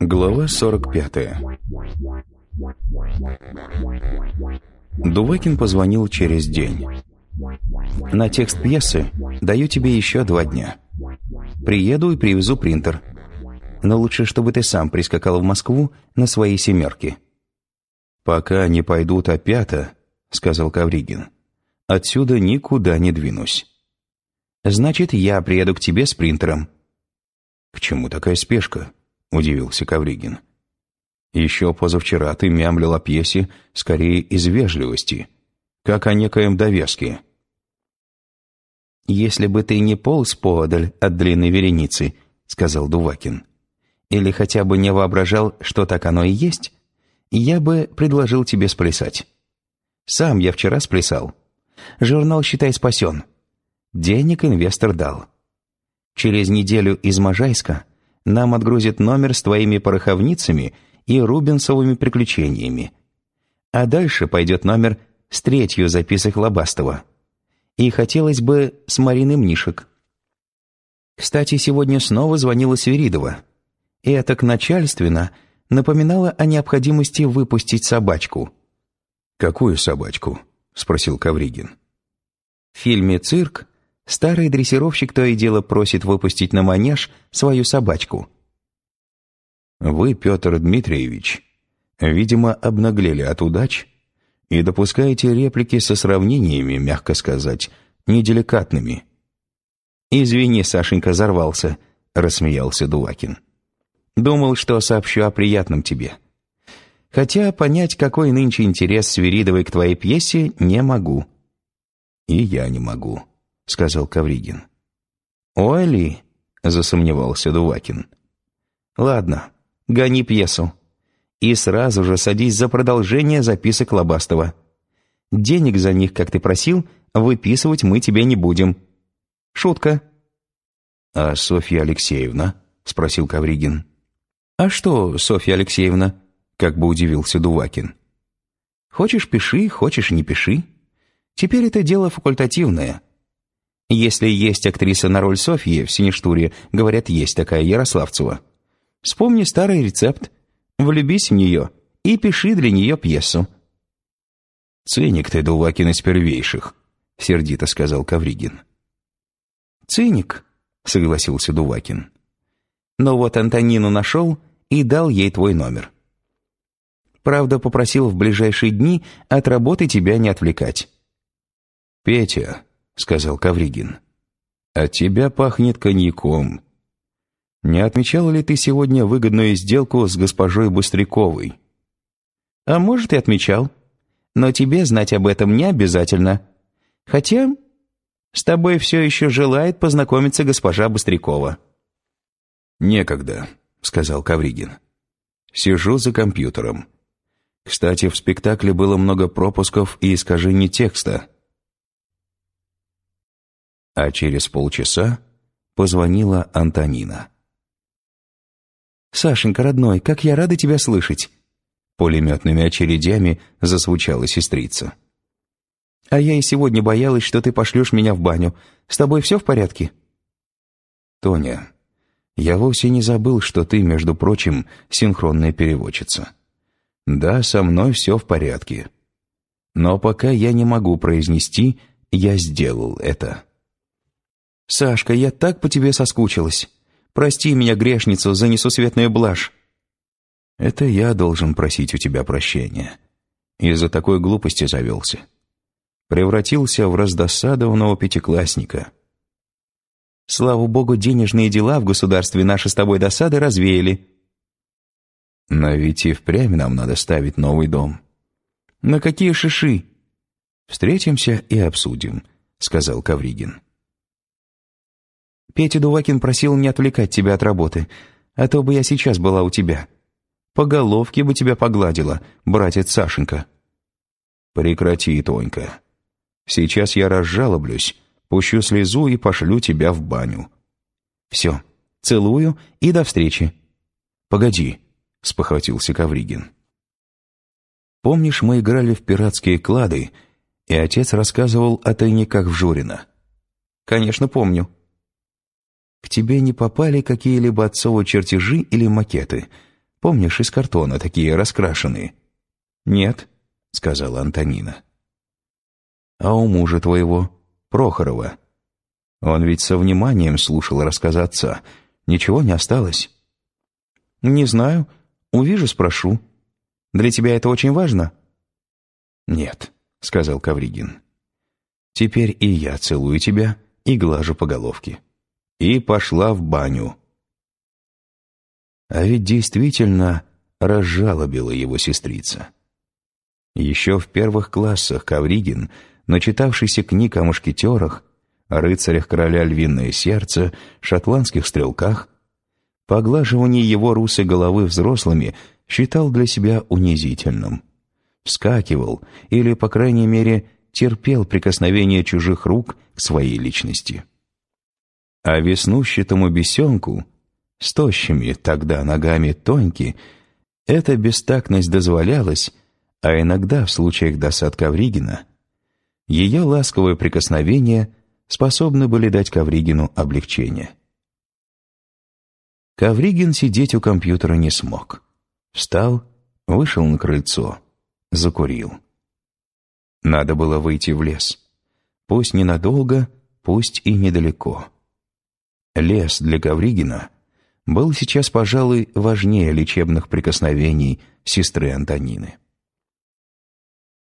Глава 45 Дувакин позвонил через день. «На текст пьесы даю тебе еще два дня. Приеду и привезу принтер. Но лучше, чтобы ты сам прискакал в Москву на своей семерке». «Пока не пойдут опята», — сказал Кавригин, — «отсюда никуда не двинусь». «Значит, я приеду к тебе с принтером». «К чему такая спешка?» — удивился Кавригин. «Еще позавчера ты мямлил о пьесе скорее из вежливости, как о некоем довеске». «Если бы ты не полз поодаль от длинной вереницы», — сказал Дувакин, «или хотя бы не воображал, что так оно и есть, я бы предложил тебе сплясать. Сам я вчера сплясал. Журнал, считай, спасен. Денег инвестор дал. Через неделю из Можайска нам отгрузят номер с твоими пороховницами и рубинсовыми приключениями. А дальше пойдет номер с третью записок Лобастова. И хотелось бы с Мариной Мнишек. Кстати, сегодня снова звонила Свиридова. И это к начальственно напоминало о необходимости выпустить собачку. «Какую собачку?» — спросил Кавригин. В фильме «Цирк» старый дрессировщик то и дело просит выпустить на манеж свою собачку. «Вы, Петр Дмитриевич, видимо, обнаглели от удач и допускаете реплики со сравнениями, мягко сказать, неделикатными». «Извини, Сашенька, взорвался», — рассмеялся Дувакин. «Думал, что сообщу о приятном тебе. Хотя понять, какой нынче интерес Свиридовой к твоей пьесе, не могу». «И я не могу», — сказал Кавригин. «Ой ли?» — засомневался Дувакин. «Ладно, гони пьесу. И сразу же садись за продолжение записок Лобастова. Денег за них, как ты просил, выписывать мы тебе не будем. Шутка». «А Софья Алексеевна?» — спросил Кавригин. «А что, Софья Алексеевна?» — как бы удивился Дувакин. «Хочешь — пиши, хочешь — не пиши. Теперь это дело факультативное. Если есть актриса на роль Софьи в Синештуре, говорят, есть такая Ярославцева. Вспомни старый рецепт, влюбись в нее и пиши для нее пьесу. «Циник ты, Дувакин, из первейших», — сердито сказал Кавригин. «Циник», — согласился Дувакин. «Но вот Антонину нашел и дал ей твой номер. Правда, попросил в ближайшие дни от работы тебя не отвлекать». «Петя», — сказал Кавригин. «От тебя пахнет коньяком. Не отмечал ли ты сегодня выгодную сделку с госпожой Быстряковой?» «А может, и отмечал. Но тебе знать об этом не обязательно. Хотя с тобой все еще желает познакомиться госпожа Быстрякова». «Некогда», — сказал Кавригин. «Сижу за компьютером. Кстати, в спектакле было много пропусков и искажений текста». А через полчаса позвонила Антонина. «Сашенька, родной, как я рада тебя слышать!» Пулеметными очередями засвучала сестрица. «А я и сегодня боялась, что ты пошлешь меня в баню. С тобой все в порядке?» «Тоня, я вовсе не забыл, что ты, между прочим, синхронная переводчица. Да, со мной все в порядке. Но пока я не могу произнести «я сделал это». «Сашка, я так по тебе соскучилась. Прости меня, грешницу, за несусветную блажь». «Это я должен просить у тебя прощения. Из-за такой глупости завелся. Превратился в раздосадованного пятиклассника». «Слава богу, денежные дела в государстве наши с тобой досады развеяли». «Но ведь и впрямь нам надо ставить новый дом». «На какие шиши?» «Встретимся и обсудим», — сказал Кавригин. Петя Дувакин просил не отвлекать тебя от работы, а то бы я сейчас была у тебя. По головке бы тебя погладила, братец Сашенька». «Прекрати, Тонька. Сейчас я разжалоблюсь, пущу слезу и пошлю тебя в баню». «Все, целую и до встречи». «Погоди», — спохватился Кавригин. Помнишь, мы играли в пиратские клады, и отец рассказывал о тайниках в Журино? Конечно, помню. К тебе не попали какие-либо отцовы чертежи или макеты? Помнишь, из картона, такие раскрашенные? Нет, сказала Антонина. А у мужа твоего, Прохорова, он ведь со вниманием слушал рассказ отца. Ничего не осталось? Не знаю. Увижу, спрошу. Для тебя это очень важно? Нет, сказал Кавригин. Теперь и я целую тебя и глажу по головке. И пошла в баню. А ведь действительно разжалобила его сестрица. Еще в первых классах Кавригин, начитавшийся книг о мушкетерах, рыцарях короля львиное сердце, шотландских стрелках, поглаживание его русой головы взрослыми считал для себя унизительным. Вскакивал или, по крайней мере, терпел прикосновение чужих рук к своей личности. А веснущатому бесенку, с тощими тогда ногами тоньки, эта бестактность дозволялась, а иногда, в случаях досад Ковригина, ее ласковое прикосновение способны были дать Ковригину облегчение. Ковригин сидеть у компьютера не смог. Встал, вышел на крыльцо, закурил. Надо было выйти в лес. Пусть ненадолго, пусть и недалеко. Лес для Ковригина был сейчас, пожалуй, важнее лечебных прикосновений сестры Антонины.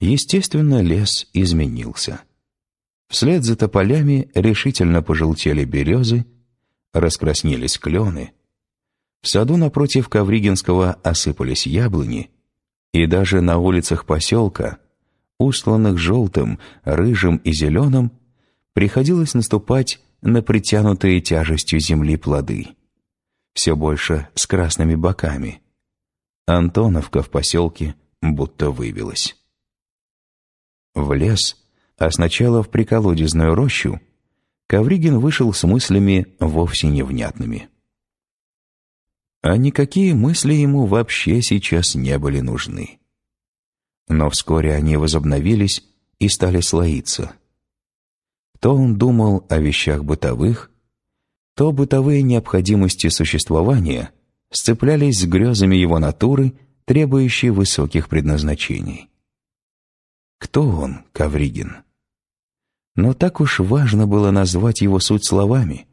Естественно, лес изменился. Вслед за тополями решительно пожелтели березы, раскраснелись клены. В саду напротив Ковригинского осыпались яблони, и даже на улицах поселка, устланных желтым, рыжим и зеленым, приходилось наступать на притянутые тяжестью земли плоды. Все больше с красными боками. Антоновка в поселке будто выбилась. В лес — а сначала в приколодезную рощу, Ковригин вышел с мыслями вовсе невнятными. А никакие мысли ему вообще сейчас не были нужны. Но вскоре они возобновились и стали слоиться. То он думал о вещах бытовых, то бытовые необходимости существования сцеплялись с грезами его натуры, требующей высоких предназначений. Кто он, Ковригин? Но так уж важно было назвать его суть словами.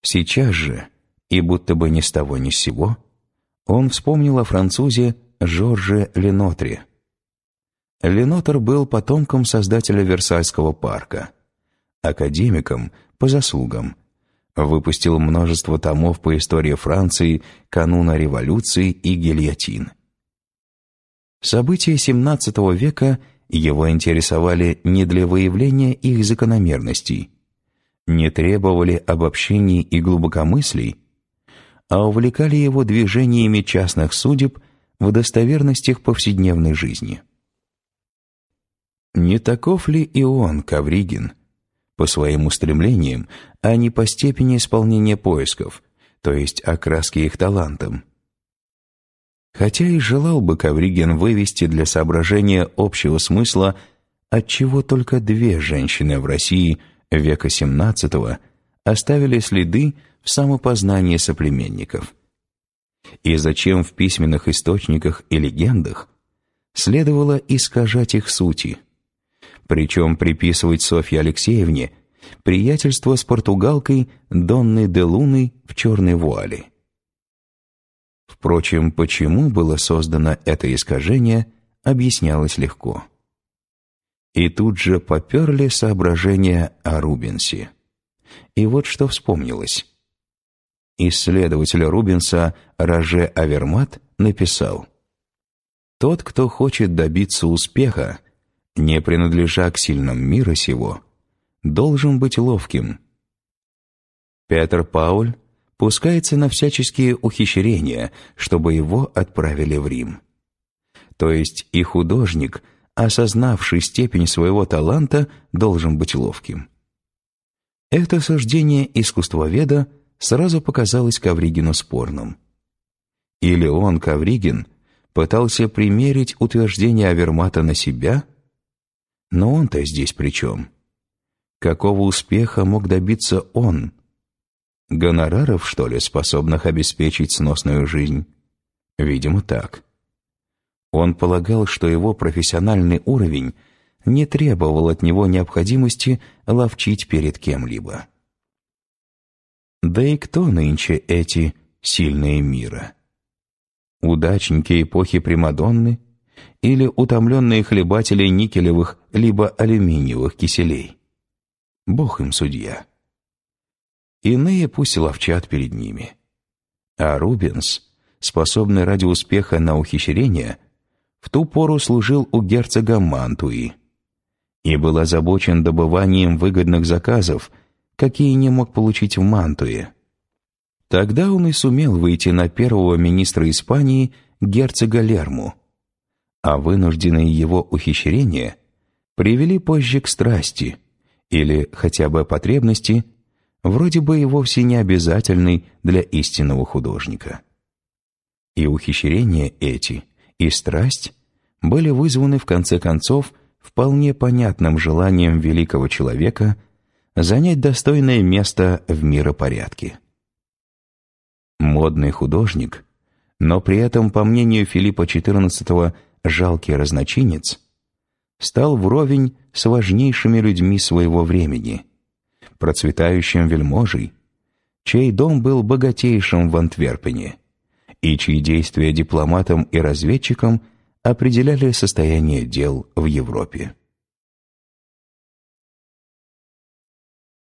Сейчас же, и будто бы ни с того ни с сего, он вспомнил о французе Жорже Ленотре. Ленотр был потомком создателя Версальского парка, академиком по заслугам, выпустил множество томов по истории Франции, кануна революции и гильотин. События XVII века – его интересовали не для выявления их закономерностей, не требовали обобщений и глубокомыслий, а увлекали его движениями частных судеб в достоверностях повседневной жизни. Не таков ли и он, Кавригин, по своим устремлениям, а не по степени исполнения поисков, то есть окраски их талантам? Хотя и желал бы Ковригин вывести для соображения общего смысла, отчего только две женщины в России века XVII оставили следы в самопознании соплеменников. И зачем в письменных источниках и легендах следовало искажать их сути, причем приписывать Софье Алексеевне приятельство с португалкой Донной де Луной в черной вуале. Впрочем, почему было создано это искажение, объяснялось легко. И тут же поперли соображения о Рубенсе. И вот что вспомнилось. Исследователь Рубенса Роже Авермат написал «Тот, кто хочет добиться успеха, не принадлежа к сильным мира сего, должен быть ловким». Петр Пауль пускается на всяческие ухищрения, чтобы его отправили в Рим. То есть и художник, осознавший степень своего таланта, должен быть ловким. Это суждение искусствоведа сразу показалось Ковригину спорным. Или он, Ковригин, пытался примерить утверждение Авермата на себя? Но он-то здесь при чем? Какого успеха мог добиться он? Гонораров, что ли, способных обеспечить сносную жизнь? Видимо, так. Он полагал, что его профессиональный уровень не требовал от него необходимости ловчить перед кем-либо. Да и кто нынче эти сильные мира? Удачники эпохи Примадонны или утомленные хлебатели никелевых либо алюминиевых киселей? Бог им судья. Иные пусть ловчат перед ними. А Рубенс, способный ради успеха на ухищрение, в ту пору служил у герцога Мантуи и был озабочен добыванием выгодных заказов, какие не мог получить в Мантуе. Тогда он и сумел выйти на первого министра Испании герцога Лерму, а вынужденные его ухищрения привели позже к страсти или хотя бы потребности вроде бы и вовсе не обязательный для истинного художника. И ухищрения эти, и страсть были вызваны в конце концов вполне понятным желанием великого человека занять достойное место в миропорядке. Модный художник, но при этом, по мнению Филиппа XIV, жалкий разночинец, стал вровень с важнейшими людьми своего времени – процветающим вельможей, чей дом был богатейшим в Антверпене, и чьи действия дипломатам и разведчикам определяли состояние дел в Европе.